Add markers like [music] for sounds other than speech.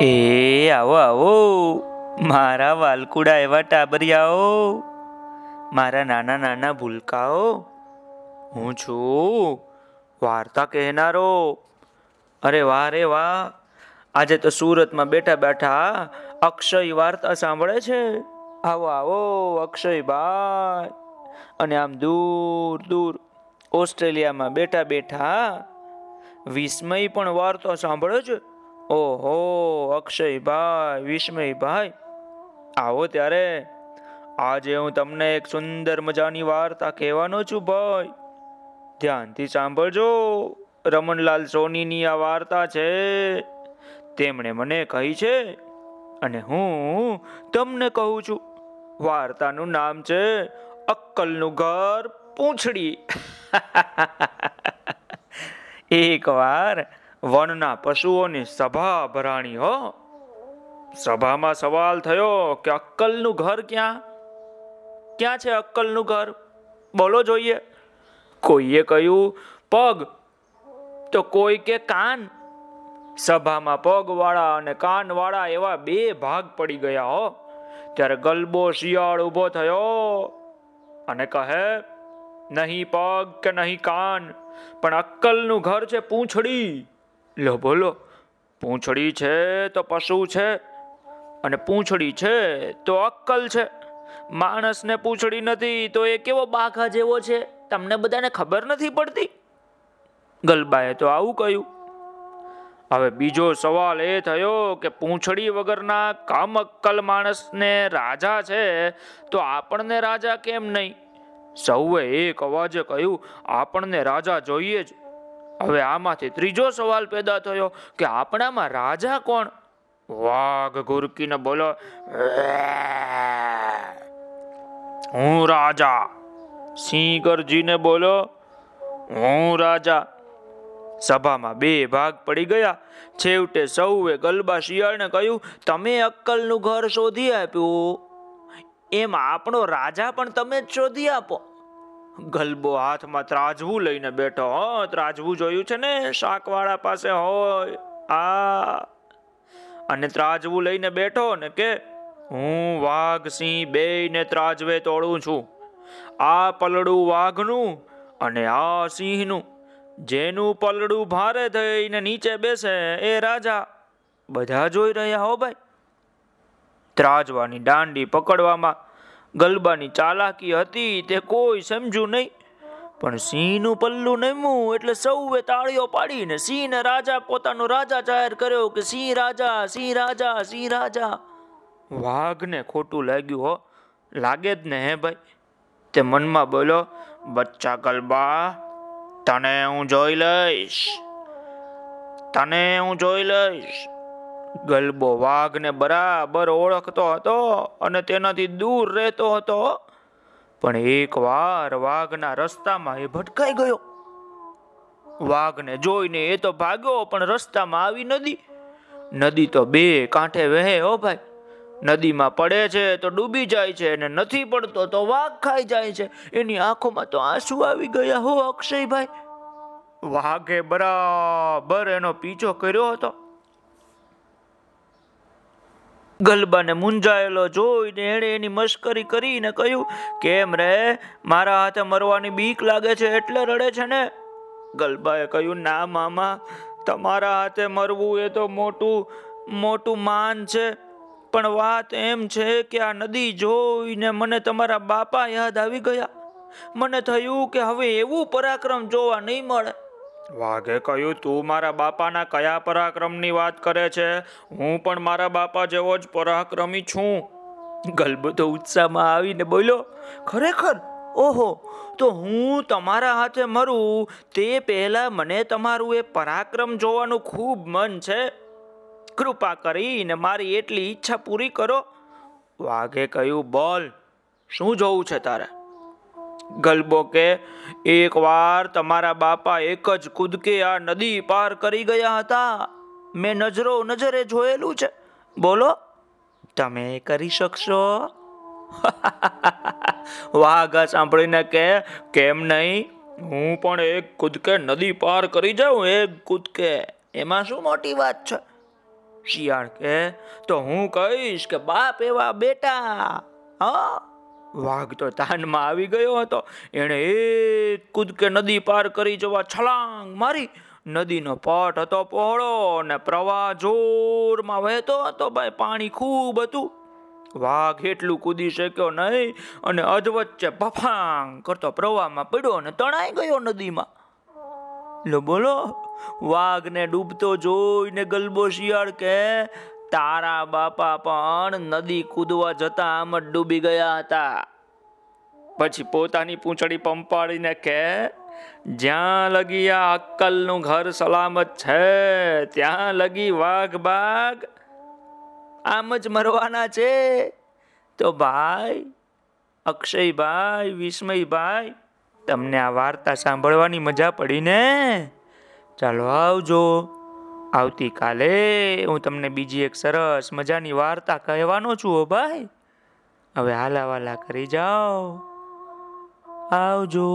એ આવો આવો. મારા વાલકુડા એવા ટાબરિયાઓ. મારા નાના નાના ભૂલકાઓ. હું છું વાર્તા કહેનારો. અરે વાહ રે વાહ. આજે તો સુરતમાં બેઠા બેઠા અક્ષય વાર્તા સાંભળે છે. આવો આવો અક્ષયભાઈ અને આમ દૂર દૂર ઓસ્ટ્રેલિયામાં બેઠા બેઠા વિસ્મય પણ વાર્તા સાંભળે છે. ઓહો, અક્ષયભાઈ, વિસ્મયભાઈ. આવો ત્યારે. આજે હું તમને એક સુંદર મજાની વાર્તા કહેવાનો છું ભાઈ. ધ્યાનથી સાંભળજો, રમણલાલ સોનીની આ વાર્તા છે. તેમણે મને કહી છે અને હું તમને કહું છું. વાર્તાનું નામ છે અક્કલનું ઘર પૂંછડી. [laughs] એક વાર વનના પશુઓની સભા ભરાણી, હો? સભામાં સવાલ થયો કે અક્કલનું ઘર ક્યાં? ક્યાં છે અક્કલનું ઘર? બોલો જોઈએ. કોઈએ કહ્યું, પગ. તો કોઈ કે કાન? સભામાં પગવાળા અને કાનવાળા એવા બે ભાગ પડી ગયા, હો? ત્યારે ગલબો શિયાળ ઊભો થયો અને કહે, નહીં પગ કે નહીં કાન, પણ અક્કલનું ઘર છે પૂંછડી. લો, બોલો. પૂંછડી છે તો પશુ છે અને પૂંછડી છે તો અક્કલ છે. માણસને પૂંછડી નથી તો એ કેવો બાઘા જેવો છે? તમને બધાને ખબર નથી પડતી? ગલબાએ તો આવું કહ્યું. હવે બીજો સવાલ એ થયો કે પૂંછડી વગરના કામક્કલ માણસને રાજા છે તો આપણને રાજા કેમ નહીં? સૌએ એક અવાજે કહ્યું, આપણને રાજા જોઈએ જ. હવે આમાંથી ત્રીજો સવાલ પેદા થયો કે આપણામાં રાજા કોણ? વાઘ ગુરકીને બોલો, હું રાજા. સિંહકરજીને બોલો, હું રાજા. સભામાં બે ભાગ પડી ગયા. છેવટે સૌએ ગલબા શિયાળને કહ્યું, તમે અક્કલનું ઘર શોધી આપ્યું. એમ આપણો રાજા પણ તમે જ શોધી આપો. ગલબો હાથમાં ત્રાજવું લઈને બેઠો. હો, ત્રાજવું જોયું છે ને? શાકવાળા પાસે હોય. આ. અને ત્રાજવું લઈને બેઠો ને કે, હું વાઘ સિંહ બે ને ત્રાજવે તોડું છું. આ પલડું વાઘનું અને આ સિંહનું. જેનું પલડું ભારે થઈને નીચે બેસે એ રાજા. બધા જોઈ રહ્યા હો ભાઈ. ત્રાજવાની દાંડી પકડવામાં ગલબાની ચાલાકી હતી, તે કોઈ સમજ્યું નહીં. પણ સિંહનું પલ્લું નમ્યું એટલે સૌએ તાળીઓ પાડીને સિંહને રાજા પોતાનો રાજા જાહેર કર્યો કે, સિંહ રાજા સિંહ રાજા સિંહ રાજા. વાઘને ખોટું લાગ્યું હો, લાગે જ ને હે ભાઈ. તે મનમાં બોલો બચ્ચા ગલબા, તને હું જોઈ લઈશ, તને હું જોઈ લઈશ. ગલબો વાઘને બરાબર ઓળખતો હતો અને તેનાથી દૂર રહેતો હતો. પણ એક વાર વાઘના રસ્તામાં એ ભટકાઈ ગયો. વાઘને જોઈને એ તો ભાગ્યો, પણ રસ્તામાં આવી નદી. નદી તો બે કાંઠે વહે હો ભાઈ. નદીમાં પડે છે તો ડૂબી જાય છે અને નથી પડતો તો વાઘ ખાઈ જાય છે. એની આંખોમાં તો આંસુ આવી ગયા હો અક્ષયભાઈ. વાઘે બરાબર એનો પીછો કર્યો હતો. ગલબાને મુંજાયેલો જોઈને એણે એની મશ્કરી કરીને કહ્યું, કેમ રે? મારા હાથે મરવાની બીક લાગે છે એટલે રડે છે ને? ગલબાએ કહ્યું, ના મામા, તમારા હાથે મરવું એ તો મોટું મોટું માન છે. પણ વાત એમ છે કે આ નદી જોઈને મને તમારા બાપા યાદ આવી ગયા. મને થયું કે હવે એવું પરાક્રમ જોવા નહીં મળે. વાઘે કહ્યું, તું મારા બાપાના કયા પરાક્રમની વાત કરે છે? હું પણ મારા બાપા જેવો જ પરાક્રમી છું. ગલબો ઉત્સાહમાં આવીને બોલ્યો, ખરેખર? ઓહો, તો હું તમારા હાથે મરું? તે પહેલા મને તમારું એ પરાક્રમ જોવાનું ખૂબ મન છે. કૃપા કરીને મારી એટલી ઈચ્છા પૂરી કરો. વાઘે કહ્યું, બોલ, શું જોવું છે તારે? ગલબો કે એક વાર તમારા બાપા એક જ કૂદકે આ નદી પાર કરી ગયા હતા. મેં નજરો નજરે જોયેલું છે. બોલો, તમે કરી શકશો? [laughs] વાઘ સાંભળીને કે, કેમ નહીં? હું પણ એક કૂદકે નદી પાર કરી જાઉં, એક કૂદકે. એમાં શું મોટી વાત છે? શિયાળ કે, તો હું કહીશ કે બાપ એવા બેટા. હા વાઘ તો તાનમાં આવી ગયો હતો. એણે એક કૂદકે નદી પાર કરી જવા છલાંગ મારી. નદીનો પટ હતો પહોળો અને પ્રવાહ જોરમાં વહેતો હતો. ભાઈ, પાણી ખૂબ હતું. વાઘ એટલું કૂદી શક્યો નહીં અને અધવચ્ચે પફાંગ કરતો પ્રવાહમાં પડ્યો અને તણાઈ ગયો નદીમાં. લો બોલો, વાઘને ડૂબતો જોઈને ગલબો શિયાળ કે તારા બાપા પણ નદી કૂદવા જતા આમ ડૂબી ગયા હતા. પછી પોતાની પૂંછડી પંપાડીને કે જ્યાં લગી આ અક્કલનું ઘર સલામત છે, ત્યાં લગી વાઘ બાગ આમ જ મરવાના છે. તો ભાઈ, અક્ષયભાઈ, વિસ્મયભાઈ, તમને આ વાર્તા સાંભળવાની મજા પડી ને? ચાલો આવજો. આવતીકાલે હું તમને બીજી એક સરસ મજાની વાર્તા કહેવાનો છું હો ભાઈ. હવે હાલાવાલા કરી જાઓ. આવજો.